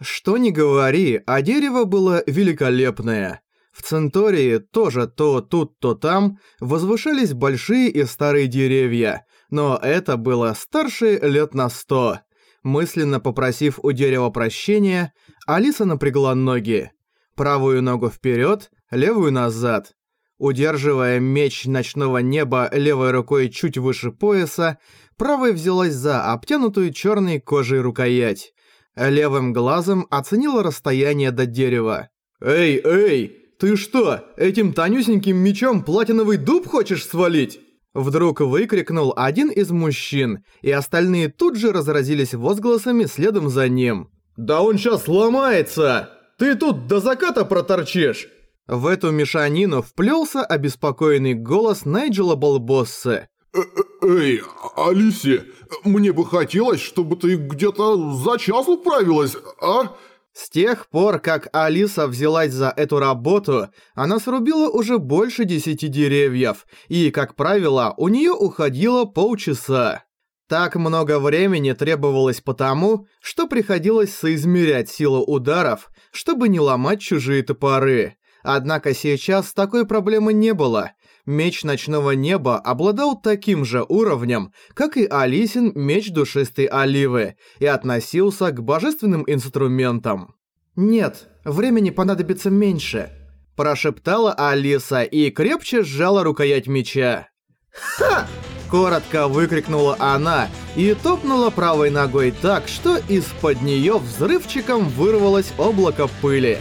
Что ни говори, а дерево было великолепное. В Центории тоже то тут, то там возвышались большие и старые деревья, но это было старше лет на сто. Мысленно попросив у дерева прощения, Алиса напрягла ноги. Правую ногу вперед, левую назад. Удерживая меч ночного неба левой рукой чуть выше пояса, правой взялась за обтянутую черной кожей рукоять. Левым глазом оценила расстояние до дерева. «Эй, эй, ты что, этим тонюсеньким мечом платиновый дуб хочешь свалить?» Вдруг выкрикнул один из мужчин, и остальные тут же разразились возгласами следом за ним. «Да он сейчас сломается! Ты тут до заката проторчишь!» В эту мешанину вплелся обеспокоенный голос Найджела Балбосса. Э, э, «Эй, Алисе, мне бы хотелось, чтобы ты где-то за час управилась, а?» С тех пор, как Алиса взялась за эту работу, она срубила уже больше десяти деревьев, и, как правило, у нее уходило полчаса. Так много времени требовалось потому, что приходилось соизмерять силу ударов, чтобы не ломать чужие топоры. Однако сейчас такой проблемы не было. Меч ночного неба обладал таким же уровнем, как и Алисин меч душистой оливы, и относился к божественным инструментам. «Нет, времени понадобится меньше», – прошептала Алиса и крепче сжала рукоять меча. «Ха!» – коротко выкрикнула она и топнула правой ногой так, что из-под неё взрывчиком вырвалось облако пыли.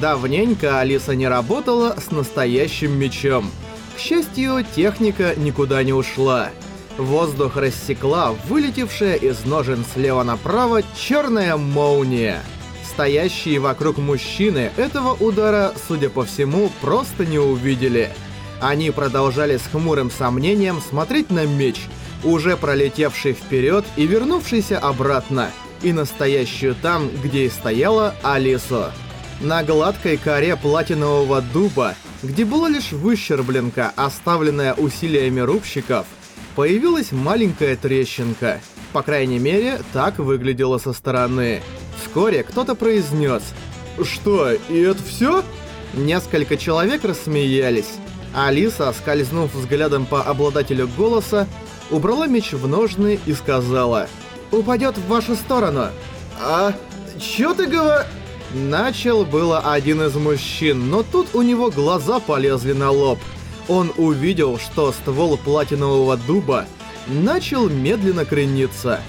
Давненько Алиса не работала с настоящим мечом – к счастью, техника никуда не ушла. Воздух рассекла вылетевшая из ножен слева направо черная молния. Стоящие вокруг мужчины этого удара, судя по всему, просто не увидели. Они продолжали с хмурым сомнением смотреть на меч, уже пролетевший вперед и вернувшийся обратно, и настоящую там, где и стояла Алису. На гладкой коре платинового дуба где была лишь выщербленка, оставленная усилиями рубщиков, появилась маленькая трещинка. По крайней мере, так выглядело со стороны. Вскоре кто-то произнес «Что, и это все?» Несколько человек рассмеялись. Алиса, скользнув взглядом по обладателю голоса, убрала меч в ножны и сказала «Упадет в вашу сторону». «А? Чё ты говоришь?» Начал было один из мужчин, но тут у него глаза полезли на лоб. Он увидел, что ствол платинового дуба начал медленно крениться.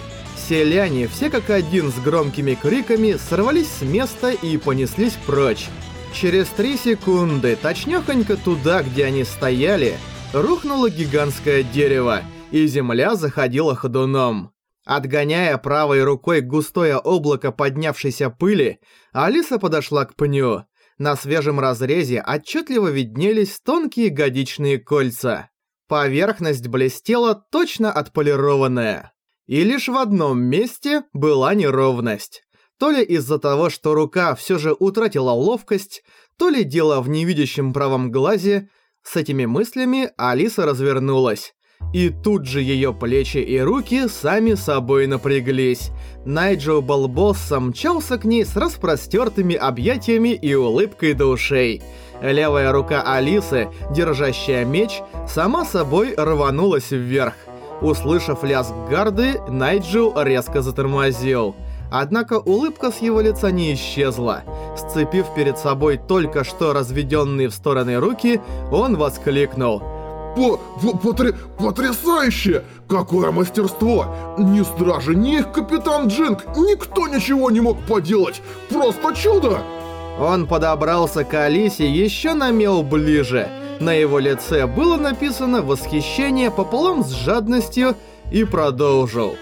Селяне, все как один с громкими криками, сорвались с места и понеслись прочь. Через три секунды, точнёхонько туда, где они стояли, рухнуло гигантское дерево, и земля заходила ходуном. Отгоняя правой рукой густое облако поднявшейся пыли, Алиса подошла к пню. На свежем разрезе отчетливо виднелись тонкие годичные кольца. Поверхность блестела точно отполированная. И лишь в одном месте была неровность. То ли из-за того, что рука все же утратила ловкость, то ли дело в невидящем правом глазе, с этими мыслями Алиса развернулась. И тут же ее плечи и руки сами собой напряглись. Найджел Балбосса мчался к ней с распростертыми объятиями и улыбкой до ушей. Левая рука Алисы, держащая меч, сама собой рванулась вверх. Услышав лязг гарды, Найджел резко затормозил. Однако улыбка с его лица не исчезла. Сцепив перед собой только что разведенные в стороны руки, он воскликнул – по потр потрясающе! Какое мастерство! Ни Стражи, ни их Капитан Джинк, никто ничего не мог поделать! Просто чудо! Он подобрался к Алисе еще на мел ближе. На его лице было написано восхищение пополам с жадностью и продолжил.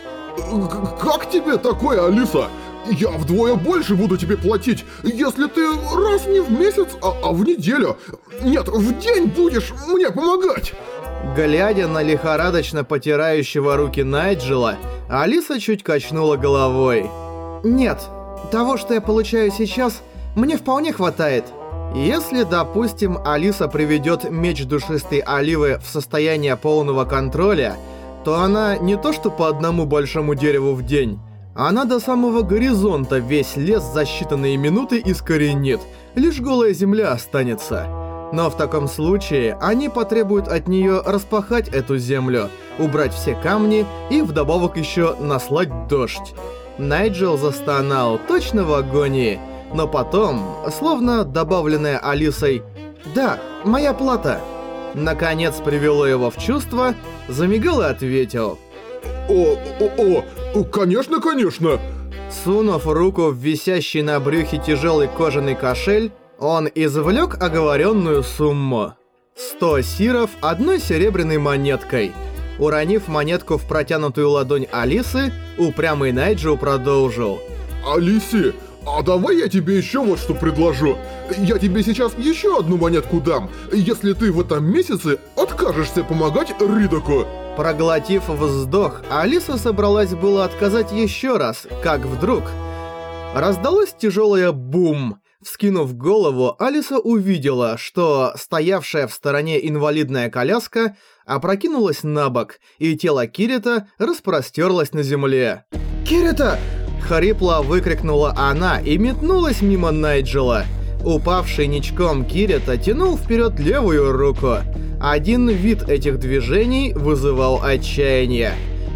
«Как тебе такое, Алиса? Я вдвое больше буду тебе платить, если ты раз не в месяц, а, а в неделю. Нет, в день будешь мне помогать. Глядя на лихорадочно потирающего руки Найджела, Алиса чуть качнула головой. «Нет, того, что я получаю сейчас, мне вполне хватает». Если, допустим, Алиса приведет меч душистой оливы в состояние полного контроля, то она не то что по одному большому дереву в день, Она до самого горизонта весь лес за считанные минуты искоренит, лишь голая земля останется. Но в таком случае они потребуют от нее распахать эту землю, убрать все камни и вдобавок еще наслать дождь. Найджел застонал, точно в агонии, но потом, словно добавленная Алисой «Да, моя плата», наконец привело его в чувство, замигал и ответил «О, о, о, конечно, конечно!» Сунув руку в висящий на брюхе тяжелый кожаный кошель, он извлек оговоренную сумму. 100 сиров одной серебряной монеткой. Уронив монетку в протянутую ладонь Алисы, упрямый Найджел продолжил. «Алисе, а давай я тебе еще вот что предложу. Я тебе сейчас еще одну монетку дам, если ты в этом месяце откажешься помогать Ридаку». Проглотив вздох, Алиса собралась было отказать еще раз, как вдруг... Раздалось тяжелое бум. Вскинув голову, Алиса увидела, что стоявшая в стороне инвалидная коляска опрокинулась на бок, и тело Кирита распростерлось на земле. «Кирита!» — хрипло выкрикнула она и метнулась мимо Найджела. Упавший ничком Кирита тянул вперед левую руку. Один вид этих движений вызывал отчаяние.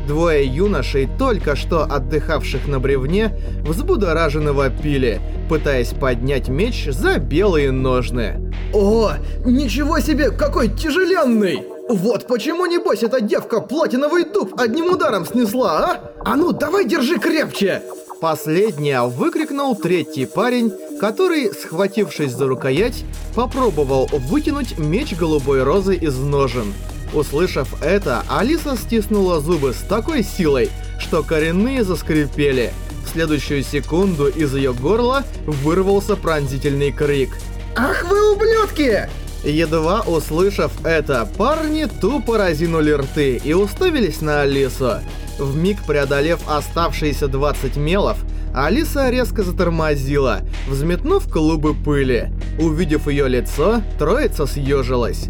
Двое юношей, только что отдыхавших на бревне, взбудораженно вопили, пытаясь поднять меч за белые ножны. «О, ничего себе, какой тяжеленный! Вот почему, небось, эта девка платиновый дуб одним ударом снесла, а? А ну, давай держи крепче!» Последняя выкрикнул третий парень, который, схватившись за рукоять, попробовал вытянуть меч голубой розы из ножен. Услышав это, Алиса стиснула зубы с такой силой, что коренные заскрипели. В следующую секунду из ее горла вырвался пронзительный крик. «Ах вы ублюдки!» Едва услышав это, парни тупо разинули рты и уставились на Алису. Вмиг преодолев оставшиеся 20 мелов, Алиса резко затормозила, взметнув клубы пыли. Увидев ее лицо, троица съежилась.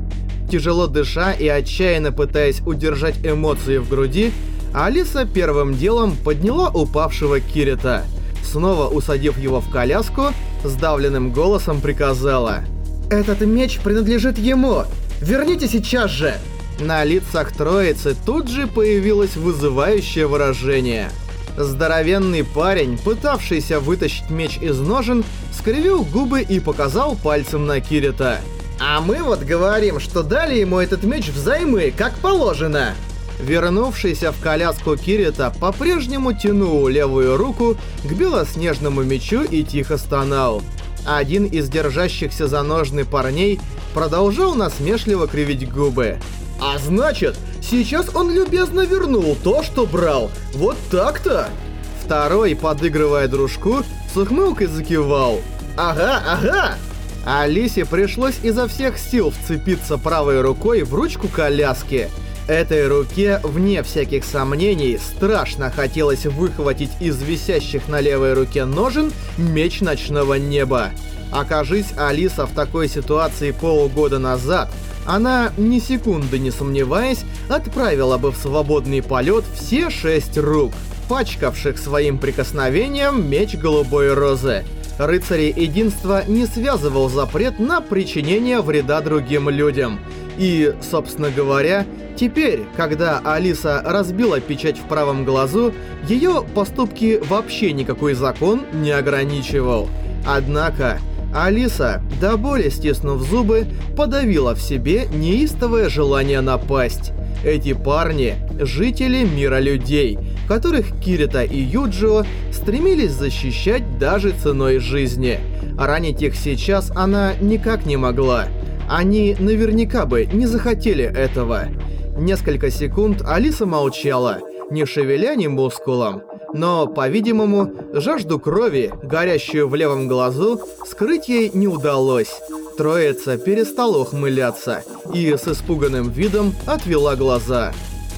Тяжело дыша и отчаянно пытаясь удержать эмоции в груди, Алиса первым делом подняла упавшего Кирита. Снова усадив его в коляску, сдавленным голосом приказала «Этот меч принадлежит ему! Верните сейчас же!» На лицах троицы тут же появилось вызывающее выражение. Здоровенный парень, пытавшийся вытащить меч из ножен, скривил губы и показал пальцем на Кирита. «А мы вот говорим, что дали ему этот меч взаймы, как положено!» Вернувшийся в коляску Кирита по-прежнему тянул левую руку к белоснежному мечу и тихо стонал. Один из держащихся за ножны парней продолжал насмешливо кривить губы. А значит, сейчас он любезно вернул то, что брал. Вот так-то. Второй, подыгрывая дружку, с ухмылкой закивал. Ага, ага. Алисе пришлось изо всех сил вцепиться правой рукой в ручку коляски. Этой руке, вне всяких сомнений, страшно хотелось выхватить из висящих на левой руке ножен меч ночного неба. Окажись Алиса в такой ситуации полгода назад, она, ни секунды не сомневаясь, отправила бы в свободный полет все шесть рук, пачкавших своим прикосновением меч голубой розы. Рыцарей Единства не связывал запрет на причинение вреда другим людям. И, собственно говоря, теперь, когда Алиса разбила печать в правом глазу, ее поступки вообще никакой закон не ограничивал. Однако, Алиса, до боли стиснув зубы, подавила в себе неистовое желание напасть. Эти парни – жители мира людей, которых Кирита и Юджио стремились защищать даже ценой жизни. Ранить их сейчас она никак не могла. Они наверняка бы не захотели этого. Несколько секунд Алиса молчала, не шевеля ни мускулом. Но, по-видимому, жажду крови, горящую в левом глазу, скрыть ей не удалось. Троица перестала ухмыляться и с испуганным видом отвела глаза.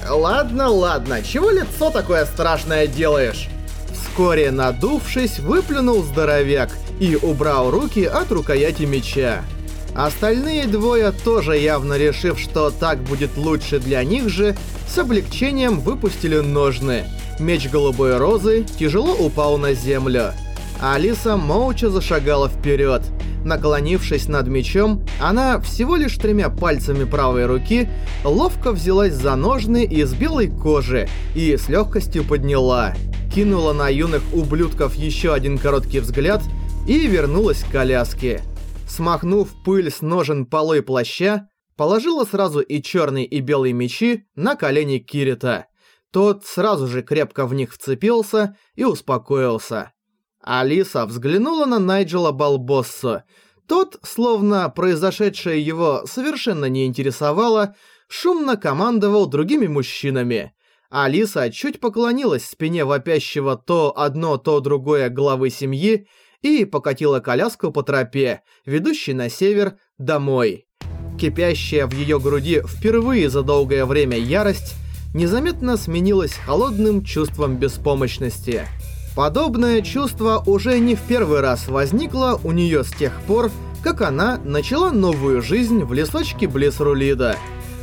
«Ладно, ладно, чего лицо такое страшное делаешь?» Вскоре, надувшись, выплюнул здоровяк и убрал руки от рукояти меча. Остальные двое, тоже явно решив, что так будет лучше для них же, с облегчением выпустили ножны. Меч голубой розы тяжело упал на землю. Алиса молча зашагала вперед. Наклонившись над мечом, она всего лишь тремя пальцами правой руки ловко взялась за ножны из белой кожи и с легкостью подняла. Кинула на юных ублюдков еще один короткий взгляд и вернулась к коляске. Смахнув пыль с ножен полой плаща, положила сразу и черный и белый мечи на колени Кирита. Тот сразу же крепко в них вцепился и успокоился. Алиса взглянула на Найджела Балбоссо. Тот, словно произошедшее его совершенно не интересовало, шумно командовал другими мужчинами. Алиса чуть поклонилась спине вопящего то одно, то другое главы семьи и покатила коляску по тропе, ведущей на север, домой. Кипящая в ее груди впервые за долгое время ярость незаметно сменилась холодным чувством беспомощности. Подобное чувство уже не в первый раз возникло у нее с тех пор, как она начала новую жизнь в лесочке близ Рулида.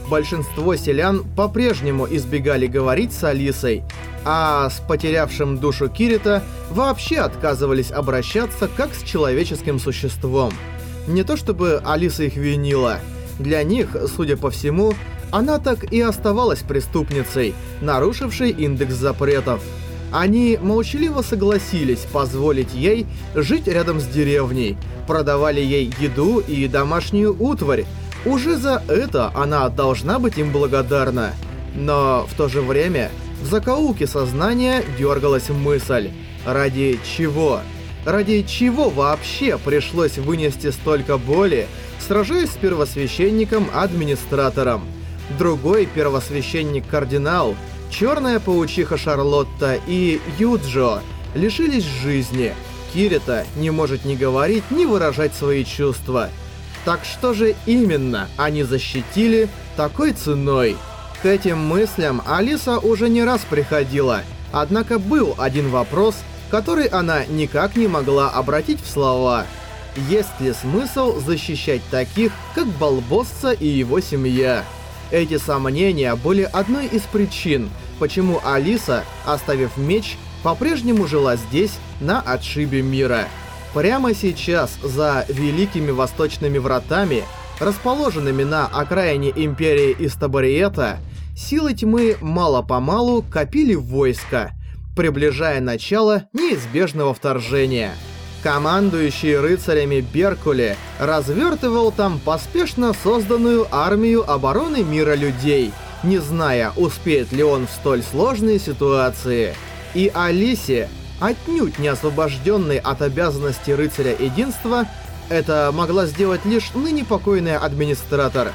Большинство селян по-прежнему избегали говорить с Алисой, а с потерявшим душу Кирита вообще отказывались обращаться как с человеческим существом. Не то чтобы Алиса их винила. Для них, судя по всему, она так и оставалась преступницей, нарушившей индекс запретов. Они молчаливо согласились позволить ей жить рядом с деревней, продавали ей еду и домашнюю утварь. Уже за это она должна быть им благодарна. Но в то же время в закоулке сознания дергалась мысль. Ради чего? Ради чего вообще пришлось вынести столько боли, сражаясь с первосвященником-администратором? Другой первосвященник-кардинал Черная паучиха Шарлотта и Юджо лишились жизни. Кирита не может ни говорить, ни выражать свои чувства. Так что же именно они защитили такой ценой? К этим мыслям Алиса уже не раз приходила, однако был один вопрос, который она никак не могла обратить в слова. Есть ли смысл защищать таких, как Балбосса и его семья? Эти сомнения были одной из причин, почему Алиса, оставив меч, по-прежнему жила здесь, на отшибе мира. Прямо сейчас, за Великими Восточными Вратами, расположенными на окраине Империи Истабариета, силы тьмы мало-помалу копили войско, приближая начало неизбежного вторжения – Командующий рыцарями Беркули развертывал там поспешно созданную армию обороны мира людей, не зная, успеет ли он в столь сложной ситуации. И Алисе, отнюдь не освобожденной от обязанности рыцаря единства, это могла сделать лишь ныне покойный администратор.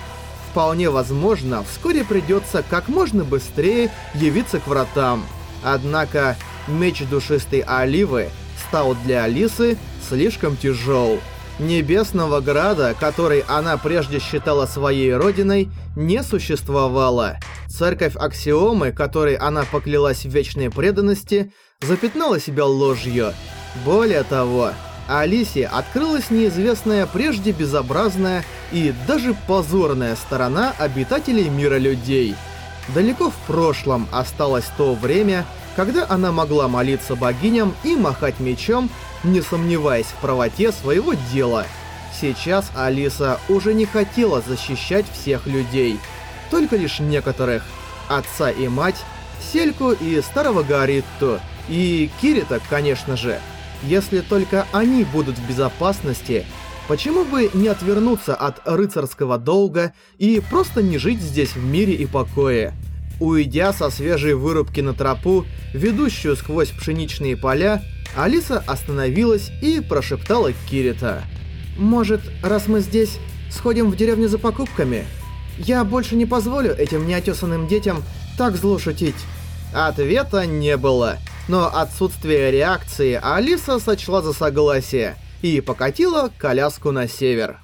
Вполне возможно, вскоре придется как можно быстрее явиться к вратам. Однако меч душистой Оливы — стал для Алисы слишком тяжел. Небесного Града, который она прежде считала своей родиной, не существовало. Церковь Аксиомы, которой она поклялась в вечной преданности, запятнала себя ложью. Более того, Алисе открылась неизвестная прежде безобразная и даже позорная сторона обитателей мира людей. Далеко в прошлом осталось то время, когда она могла молиться богиням и махать мечом, не сомневаясь в правоте своего дела. Сейчас Алиса уже не хотела защищать всех людей, только лишь некоторых. Отца и мать, Сельку и старого Гаритту, и Кирита, конечно же. Если только они будут в безопасности, почему бы не отвернуться от рыцарского долга и просто не жить здесь в мире и покое? Уйдя со свежей вырубки на тропу, ведущую сквозь пшеничные поля, Алиса остановилась и прошептала Кирита. «Может, раз мы здесь, сходим в деревню за покупками? Я больше не позволю этим неотесанным детям так зло шутить». Ответа не было, но отсутствие реакции Алиса сочла за согласие и покатила коляску на север.